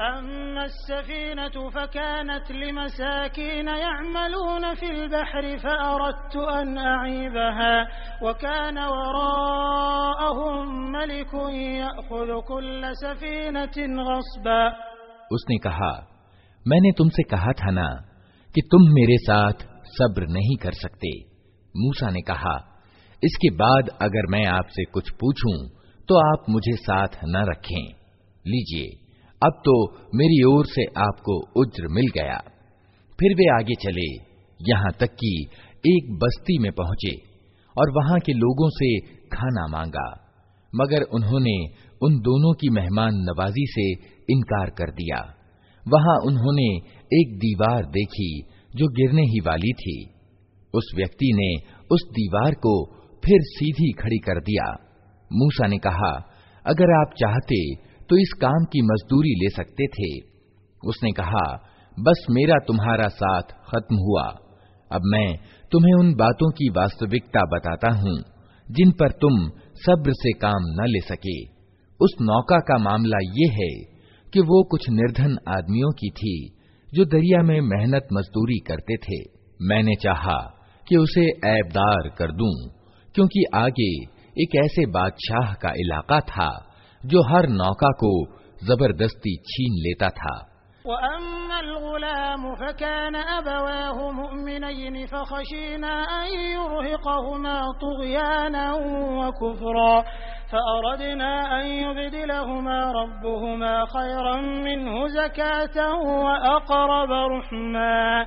أما السفينة فكانت لمساكين يعملون في البحر فأردت أن أعيبها وكان وراءهم ملك يأخذ كل سفينة غصبا उसने कहा मैंने तुमसे कहा था ना कि तुम मेरे साथ सब्र नहीं कर सकते मूसा ने कहा इसके बाद अगर मैं आपसे कुछ पूछूं तो आप मुझे साथ न रखें लीजिए अब तो मेरी ओर से आपको उज्र मिल गया फिर वे आगे चले यहां तक कि एक बस्ती में पहुंचे और वहां के लोगों से खाना मांगा मगर उन्होंने उन दोनों की मेहमान नवाजी से इनकार कर दिया वहां उन्होंने एक दीवार देखी जो गिरने ही वाली थी उस व्यक्ति ने उस दीवार को फिर सीधी खड़ी कर दिया मूसा ने कहा अगर आप चाहते तो इस काम की मजदूरी ले सकते थे उसने कहा बस मेरा तुम्हारा साथ खत्म हुआ अब मैं तुम्हें उन बातों की वास्तविकता बताता हूं जिन पर तुम सब्र से काम न ले सके उस नौका का मामला ये है कि वो कुछ निर्धन आदमियों की थी जो दरिया में मेहनत मजदूरी करते थे मैंने चाहा कि उसे ऐबदार कर दूं क्योंकि आगे एक ऐसे बादशाह का इलाका था जो हर नौका को जबरदस्ती छीन लेता था وأما الغلام فكان أبواه مؤمنين فخشينا أن يرهقهما طغيانا وكفرا فأردنا أن يبدلهما ربهما خيرا منه زكاة وأقرب رحما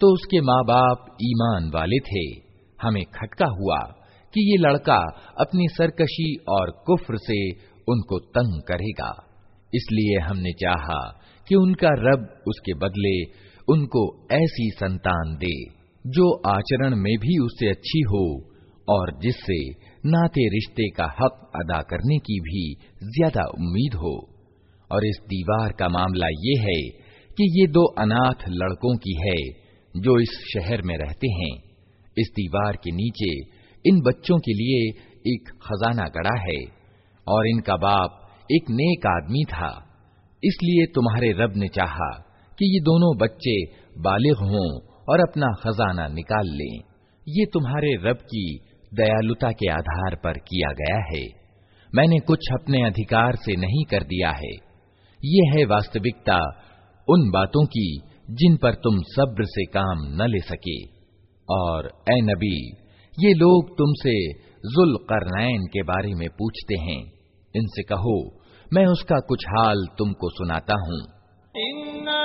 तो उसके माँ बाप ईमान वाले थे हमें खटका हुआ कि ये लड़का अपनी सरकशी और कुफ्र से उनको तंग करेगा इसलिए हमने चाहा कि उनका रब उसके बदले उनको ऐसी संतान दे जो आचरण में भी उससे अच्छी हो और जिससे नाते रिश्ते का हक अदा करने की भी ज्यादा उम्मीद हो और इस दीवार का मामला ये है कि ये दो अनाथ लड़कों की है जो इस शहर में रहते हैं इस दीवार के नीचे इन बच्चों के लिए एक खजाना गड़ा है और इनका बाप एक नेक आदमी था इसलिए तुम्हारे रब ने चाहा कि ये दोनों बच्चे बालिग हों और अपना खजाना निकाल लें ये तुम्हारे रब की दयालुता के आधार पर किया गया है मैंने कुछ अपने अधिकार से नहीं कर दिया है ये है वास्तविकता उन बातों की जिन पर तुम सब्र से काम न ले सके और ए नबी ये लोग तुमसे जुल करनैन के बारे में पूछते हैं इनसे कहो मैं उसका कुछ हाल तुमको सुनाता हूँ इन्ना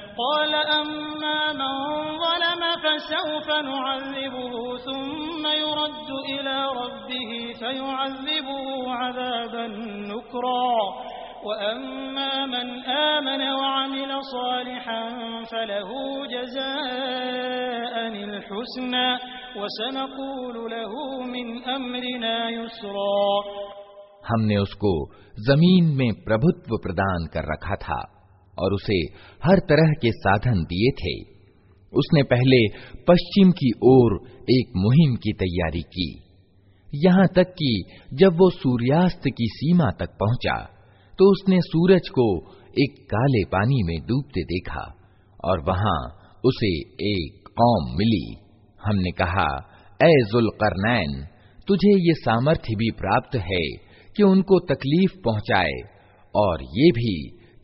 قال أما من ظلم فسوف نعذبه ثم يرد إلى ربه فيعذبه عذابا نكرا وأما من آمن وعمل صالحا فله جزاء الحسنى وسنقول له من أمرنا يسرا हमने उसको जमीन में प्रभुत्व प्रदान कर रखा था और उसे हर तरह के साधन दिए थे उसने पहले पश्चिम की ओर एक मुहिम की तैयारी की यहां तक कि जब वो सूर्यास्त की सीमा तक पहुंचा तो उसने सूरज को एक काले पानी में डूबते देखा और वहां उसे एक कौम मिली हमने कहा ए जुलकरनैन तुझे ये सामर्थ्य भी प्राप्त है कि उनको तकलीफ पहुंचाए और ये भी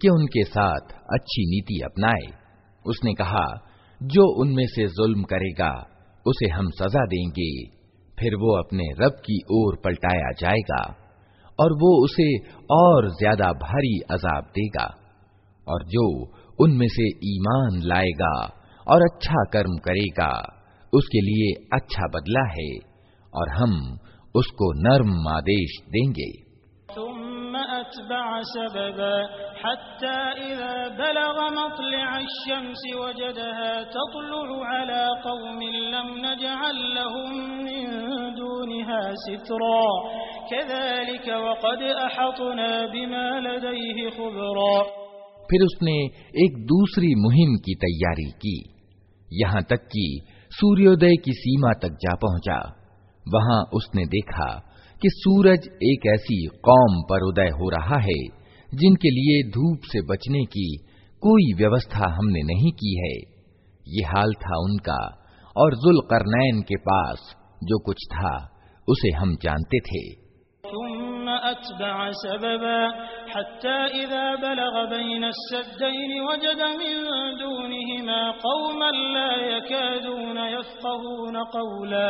कि उनके साथ अच्छी नीति अपनाए उसने कहा जो उनमें से जुल्म करेगा उसे हम सजा देंगे फिर वो अपने रब की ओर पलटाया जाएगा और वो उसे और ज्यादा भारी अजाब देगा और जो उनमें से ईमान लाएगा और अच्छा कर्म करेगा उसके लिए अच्छा बदला है और हम उसको नर्म आदेश देंगे أتبع سببا حتى إذا بلغ مطلع الشمس وجدها تطلع على قوم لم نجعل لهم من دونها سترا كذلك وقد أحطنا بما لديه خبرا फिर उसने एक दूसरी मुहिम की तैयारी की यहाँ तक कि सूर्योदय की सीमा तक जा पहुंचा वहां उसने देखा कि सूरज एक ऐसी कौम पर उदय हो रहा है जिनके लिए धूप से बचने की कोई व्यवस्था हमने नहीं की है ये हाल था उनका और जुल करनैन के पास जो कुछ था उसे हम जानते थे أتبع سببا حتى إذا بلغ بين السدين وجد من دونهما قوما لا يكادون يفقهون قولا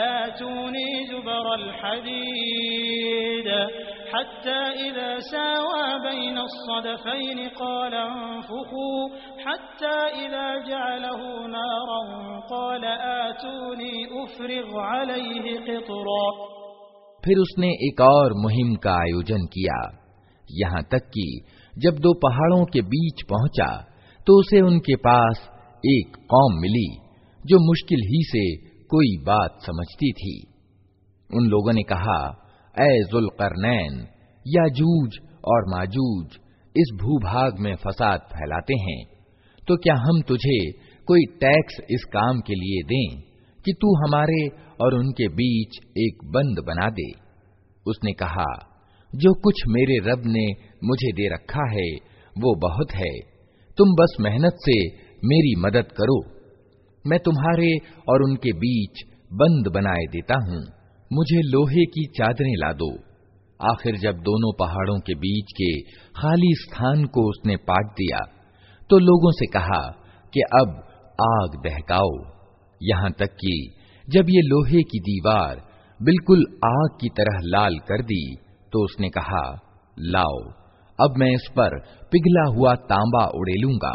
آتوني زبر الحديد حتى إذا ساوى بين الصدفين قال انفخوا حتى إذا جعله نارا قال آتوني أفرغ عليه قطرا फिर उसने एक और मुहिम का आयोजन किया यहाँ तक कि जब दो पहाड़ों के बीच पहुंचा तो उसे उनके पास एक कौम मिली जो मुश्किल ही से कोई बात समझती थी उन लोगों ने कहा करनैन या जूज और माजूज इस भूभाग में फसाद फैलाते हैं तो क्या हम तुझे कोई टैक्स इस काम के लिए दें कि तू हमारे और उनके बीच एक बंद बना दे उसने कहा जो कुछ मेरे रब ने मुझे दे रखा है वो बहुत है तुम बस मेहनत से मेरी मदद करो मैं तुम्हारे और उनके बीच बंद बनाए देता हूँ मुझे लोहे की चादरें ला दो आखिर जब दोनों पहाड़ों के बीच के खाली स्थान को उसने पाट दिया तो लोगों से कहा कि अब आग बहकाओ यहां तक कि जब ये लोहे की दीवार बिल्कुल आग की तरह लाल कर दी तो उसने कहा लाओ अब मैं इस पर पिघला हुआ तांबा उड़ेलूंगा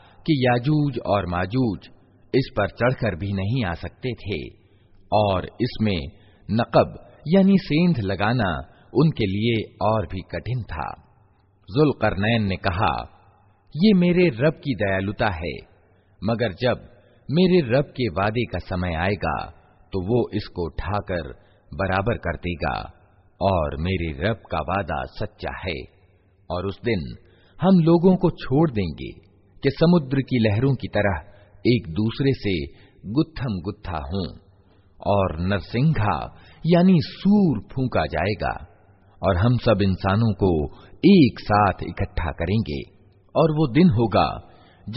कि याजूज और माजूज इस पर चढ़कर भी नहीं आ सकते थे और इसमें नकब यानी सेंध लगाना उनके लिए और भी कठिन था जुलकरनैन ने कहा ये मेरे रब की दयालुता है मगर जब मेरे रब के वादे का समय आएगा तो वो इसको उठाकर बराबर कर देगा और मेरे रब का वादा सच्चा है और उस दिन हम लोगों को छोड़ देंगे कि समुद्र की लहरों की तरह एक दूसरे से गुत्थम गुत्था हूं और नरसिंघा यानी सूर फूका जाएगा और हम सब इंसानों को एक साथ इकट्ठा करेंगे और वो दिन होगा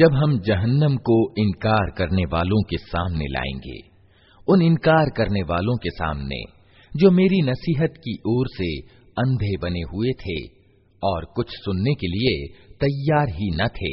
जब हम जहन्नम को इनकार करने वालों के सामने लाएंगे उन इनकार करने वालों के सामने जो मेरी नसीहत की ओर से अंधे बने हुए थे और कुछ सुनने के लिए तैयार ही न थे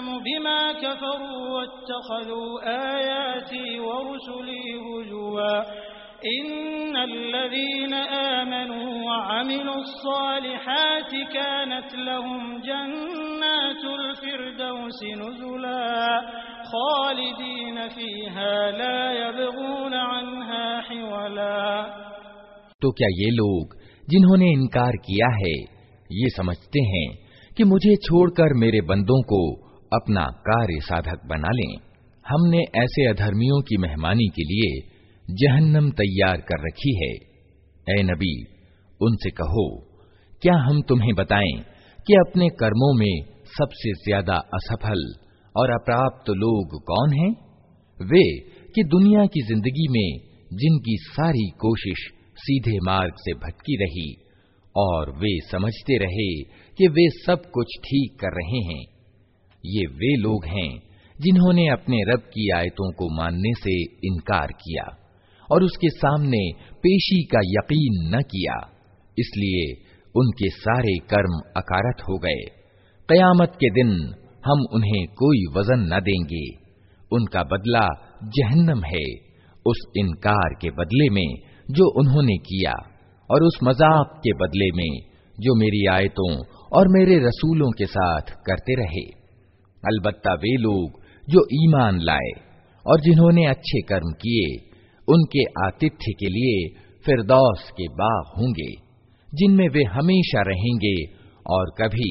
أعلم بما كفروا واتخذوا آياتي ورسلي هجوا إن الذين آمنوا وعملوا الصالحات كانت لهم جنات الفردوس نزلا خالدين فيها لا يبغون عنها حولا تو کیا یہ لوگ جنہوں نے انکار کیا ہے یہ سمجھتے ہیں کہ مجھے چھوڑ کر میرے بندوں کو अपना कार्य साधक बना लें हमने ऐसे अधर्मियों की मेहमानी के लिए जहन्नम तैयार कर रखी है ए नबी उनसे कहो क्या हम तुम्हें बताएं कि अपने कर्मों में सबसे ज्यादा असफल और अप्राप्त लोग कौन हैं वे कि दुनिया की जिंदगी में जिनकी सारी कोशिश सीधे मार्ग से भटकी रही और वे समझते रहे कि वे सब कुछ ठीक कर रहे हैं ये वे लोग हैं जिन्होंने अपने रब की आयतों को मानने से इनकार किया और उसके सामने पेशी का यकीन न किया इसलिए उनके सारे कर्म अकारत हो गए कयामत के दिन हम उन्हें कोई वजन न देंगे उनका बदला जहन्नम है उस इनकार के बदले में जो उन्होंने किया और उस मजाक के बदले में जो मेरी आयतों और मेरे रसूलों के साथ करते रहे अलबत्ता वे लोग जो ईमान लाए और जिन्होंने अच्छे कर्म किए उनके आतिथ्य के लिए फिरदौस के बाग होंगे जिनमें वे हमेशा रहेंगे और कभी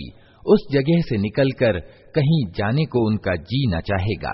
उस जगह से निकलकर कहीं जाने को उनका जी न चाहेगा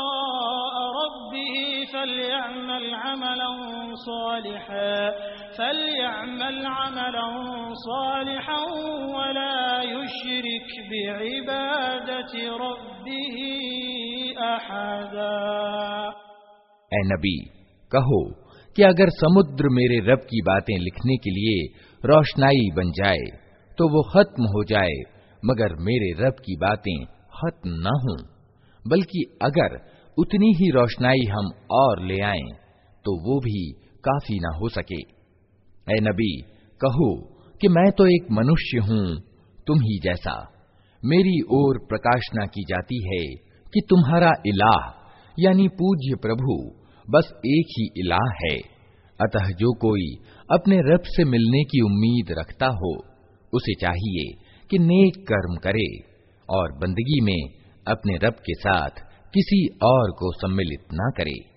فليعمل عملا صالحا فليعمل عملا صالحا ولا يشرك بعبادة ربه أحدا اے نبی کہو کہ اگر سمدر میرے رب کی باتیں لکھنے کے لیے روشنائی بن جائے تو وہ ختم ہو جائے مگر میرے رب کی باتیں ختم نہ ہوں بلکہ اگر उतनी ही रोशनाई हम और ले आए तो वो भी काफी ना हो सके ए नबी कहो कि मैं तो एक मनुष्य हूं तुम ही जैसा मेरी ओर प्रकाशना की जाती है कि तुम्हारा इलाह यानी पूज्य प्रभु बस एक ही इलाह है अतः जो कोई अपने रब से मिलने की उम्मीद रखता हो उसे चाहिए कि नेक कर्म करे और बंदगी में अपने रब के साथ किसी और को सम्मिलित ना करें